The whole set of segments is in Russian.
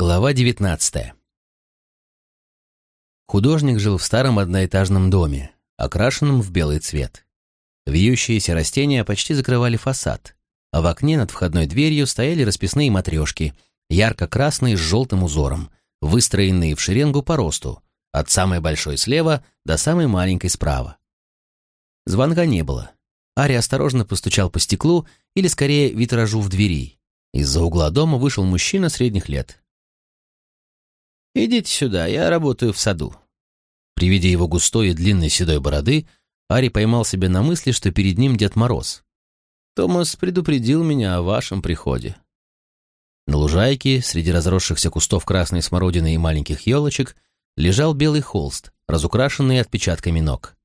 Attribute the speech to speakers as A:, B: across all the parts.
A: Глава 19 Художник жил в старом одноэтажном доме, окрашенном в белый цвет. Вьющиеся растения почти закрывали фасад, а в окне над входной дверью стояли расписные матрешки, ярко-красные с желтым узором, выстроенные в шеренгу по росту, от самой большой слева до самой маленькой справа. Звонка не было. Ари осторожно постучал по стеклу или, скорее, витражу в двери. Из-за угла дома вышел мужчина средних лет. «Идите сюда, я работаю в саду». При виде его густой и длинной седой бороды Ари поймал себя на мысли, что перед ним Дед Мороз. «Томас предупредил меня о вашем приходе». На лужайке, среди разросшихся кустов красной смородины и маленьких елочек, лежал белый холст, разукрашенный отпечатками ног.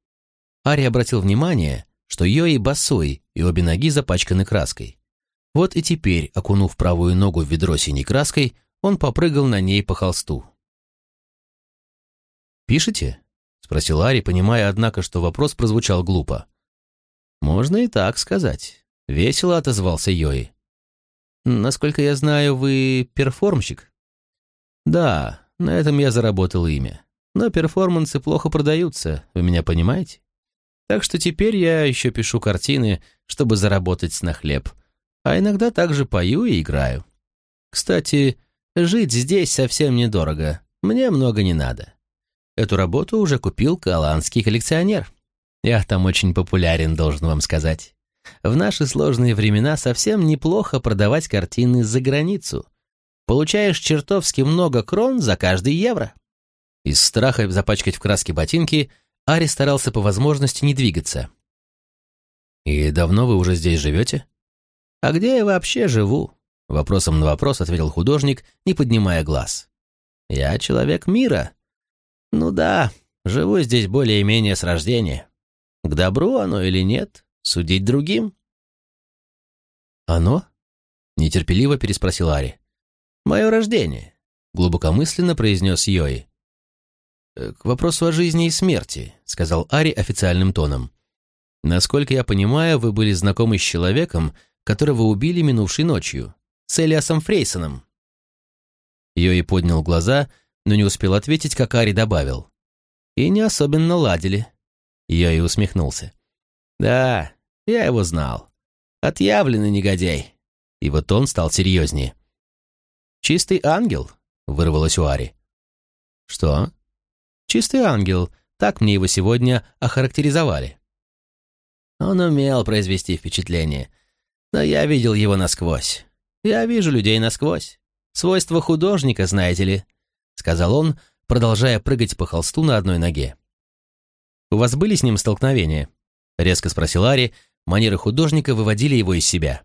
A: Ари обратил внимание, что Йои босой и обе ноги запачканы краской. Вот и теперь, окунув правую ногу в ведро синей краской, он попрыгал на ней по холсту. «Пишете?» — спросил Ари, понимая, однако, что вопрос прозвучал глупо. «Можно и так сказать», — весело отозвался Йои. «Насколько я знаю, вы перформщик?» «Да, на этом я заработал имя. Но перформансы плохо продаются, вы меня понимаете? Так что теперь я еще пишу картины, чтобы заработать на хлеб. А иногда также пою и играю. Кстати, жить здесь совсем недорого, мне много не надо. Эту работу уже купил голландский коллекционер. Я там очень популярен, должен вам сказать. В наши сложные времена совсем неплохо продавать картины за границу. Получаешь чертовски много крон за каждый евро. Из страха запачкать в краске ботинки Ари старался по возможности не двигаться. «И давно вы уже здесь живете?» «А где я вообще живу?» Вопросом на вопрос ответил художник, не поднимая глаз. «Я человек мира, ну да, живу здесь более-менее с рождения. К добру оно или нет, судить другим. Оно? Нетерпеливо переспросил Ари. Мое рождение, глубокомысленно произнес Йои. «Э, «К вопросу о жизни и смерти», — сказал Ари официальным тоном. «Насколько я понимаю, вы были знакомы с человеком, которого убили минувшей ночью, с Элиасом Фрейсоном». Йои поднял глаза но не успел ответить, как Ари добавил. «И не особенно ладили». Я и усмехнулся. «Да, я его знал. Отъявленный негодяй». И вот он стал серьезнее. «Чистый ангел», — вырвалось у Ари. «Что?» «Чистый ангел, так мне его сегодня охарактеризовали». Он умел произвести впечатление, но я видел его насквозь. Я вижу людей насквозь. Свойство художника, знаете ли, — сказал он, продолжая прыгать по холсту на одной ноге. «У вас были с ним столкновения?» — резко спросил Ари. Манеры художника выводили его из себя.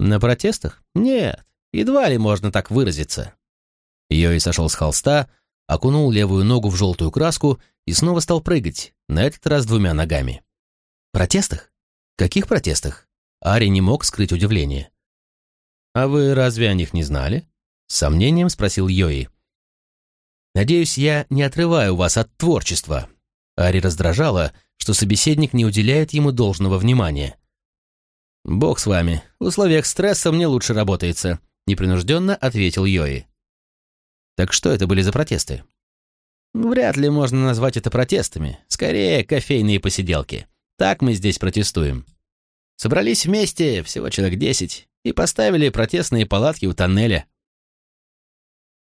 A: «На протестах? Нет, едва ли можно так выразиться». Йои сошел с холста, окунул левую ногу в желтую краску и снова стал прыгать, на этот раз двумя ногами. «Протестах? Каких протестах?» Ари не мог скрыть удивление. «А вы разве о них не знали?» С сомнением спросил Йои. Надеюсь, я не отрываю вас от творчества». Ари раздражала, что собеседник не уделяет ему должного внимания. «Бог с вами. В условиях стресса мне лучше работается», — непринужденно ответил Йои. «Так что это были за протесты?» «Вряд ли можно назвать это протестами. Скорее, кофейные посиделки. Так мы здесь протестуем. Собрались вместе, всего человек десять, и поставили протестные палатки у тоннеля.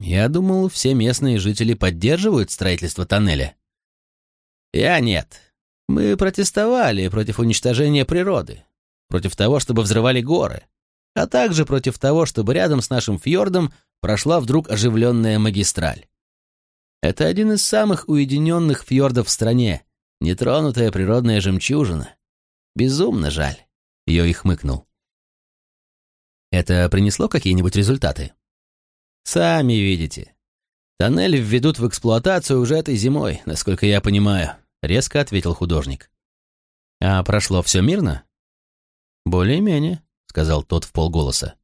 A: Я думал, все местные жители поддерживают строительство тоннеля. Я нет. Мы протестовали против уничтожения природы, против того, чтобы взрывали горы, а также против того, чтобы рядом с нашим фьордом прошла вдруг оживленная магистраль. Это один из самых уединенных фьордов в стране, нетронутая природная жемчужина. Безумно жаль. И хмыкнул. Это принесло какие-нибудь результаты? Сами видите. Тоннель введут в эксплуатацию уже этой зимой, насколько я понимаю, резко ответил художник. А прошло все мирно? Более-менее, сказал тот в полголоса.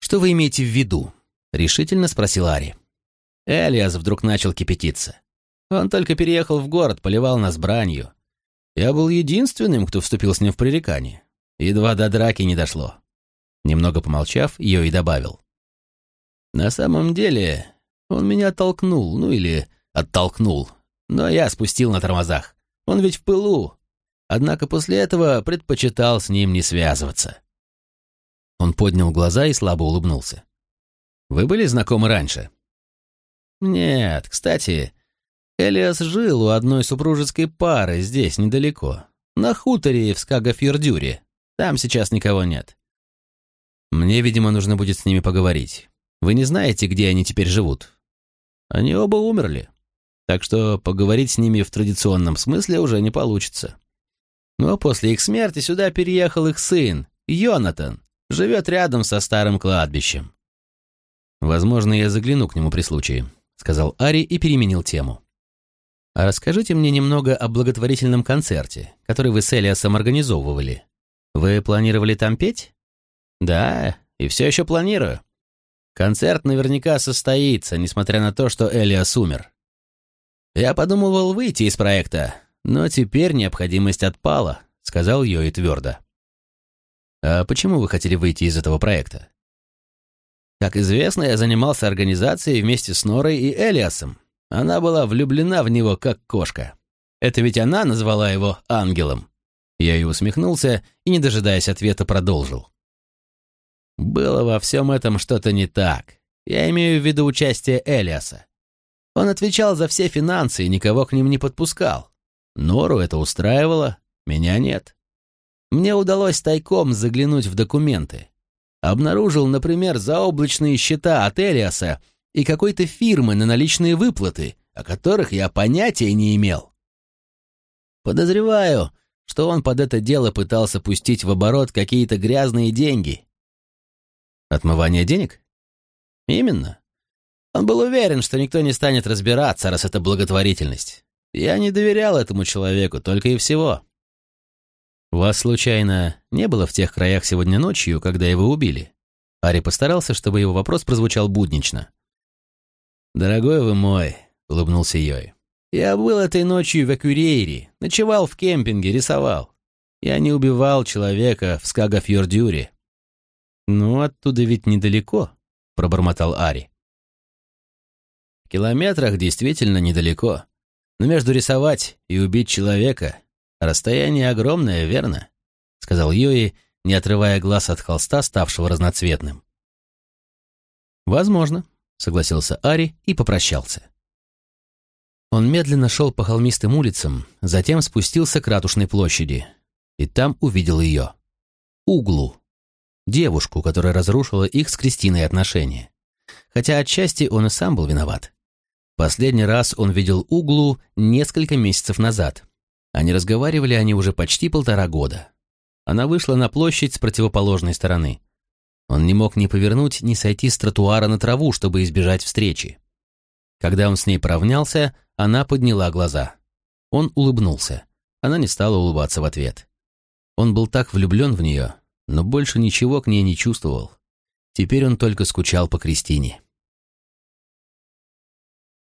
A: Что вы имеете в виду? решительно спросил Ари. Элиас вдруг начал кипятиться. Он только переехал в город, поливал нас бранью. Я был единственным, кто вступил с ним в пререкание. Едва до драки не дошло. Немного помолчав, ее и добавил. На самом деле, он меня оттолкнул, ну или оттолкнул, но я спустил на тормозах. Он ведь в пылу. Однако после этого предпочитал с ним не связываться. Он поднял глаза и слабо улыбнулся. «Вы были знакомы раньше?» «Нет, кстати, Элиас жил у одной супружеской пары здесь, недалеко, на хуторе в Скагафьердюре. Там сейчас никого нет. Мне, видимо, нужно будет с ними поговорить. Вы не знаете, где они теперь живут? Они оба умерли. Так что поговорить с ними в традиционном смысле уже не получится. Но после их смерти сюда переехал их сын, Йонатан. Живет рядом со старым кладбищем. «Возможно, я загляну к нему при случае», — сказал Ари и переменил тему. «А расскажите мне немного о благотворительном концерте, который вы с Элиасом организовывали. Вы планировали там петь?» «Да, и все еще планирую. Концерт наверняка состоится, несмотря на то, что Элиас умер. Я подумывал выйти из проекта, но теперь необходимость отпала», — сказал Йои твердо. «А почему вы хотели выйти из этого проекта?» Как известно, я занимался организацией вместе с Норой и Элиасом. Она была влюблена в него, как кошка. Это ведь она назвала его ангелом. Я и усмехнулся и, не дожидаясь ответа, продолжил. Было во всем этом что-то не так. Я имею в виду участие Элиаса. Он отвечал за все финансы и никого к ним не подпускал. Нору это устраивало, меня нет. Мне удалось тайком заглянуть в документы. Обнаружил, например, заоблачные счета от Элиаса и какой-то фирмы на наличные выплаты, о которых я понятия не имел. Подозреваю, что он под это дело пытался пустить в оборот какие-то грязные деньги. Отмывание денег? Именно. Он был уверен, что никто не станет разбираться, раз это благотворительность. Я не доверял этому человеку, только и всего. «Вас, случайно, не было в тех краях сегодня ночью, когда его убили?» Ари постарался, чтобы его вопрос прозвучал буднично. «Дорогой вы мой», — улыбнулся Йой. «Я был этой ночью в Экюрейре, ночевал в кемпинге, рисовал. Я не убивал человека в Скагафьордюре». «Ну, оттуда ведь недалеко», — пробормотал Ари. «В километрах действительно недалеко. Но между рисовать и убить человека «Расстояние огромное, верно?» — сказал Йои, не отрывая глаз от холста, ставшего разноцветным. «Возможно», — согласился Ари и попрощался. Он медленно шел по холмистым улицам, затем спустился к Ратушной площади, и там увидел ее. Углу. Девушку, которая разрушила их с Кристиной отношения. Хотя отчасти он и сам был виноват. Последний раз он видел Углу несколько месяцев назад, они разговаривали они уже почти полтора года. Она вышла на площадь с противоположной стороны. Он не мог ни повернуть, ни сойти с тротуара на траву, чтобы избежать встречи. Когда он с ней поравнялся, она подняла глаза. Он улыбнулся. Она не стала улыбаться в ответ. Он был так влюблен в нее, но больше ничего к ней не чувствовал. Теперь он только скучал по Кристине.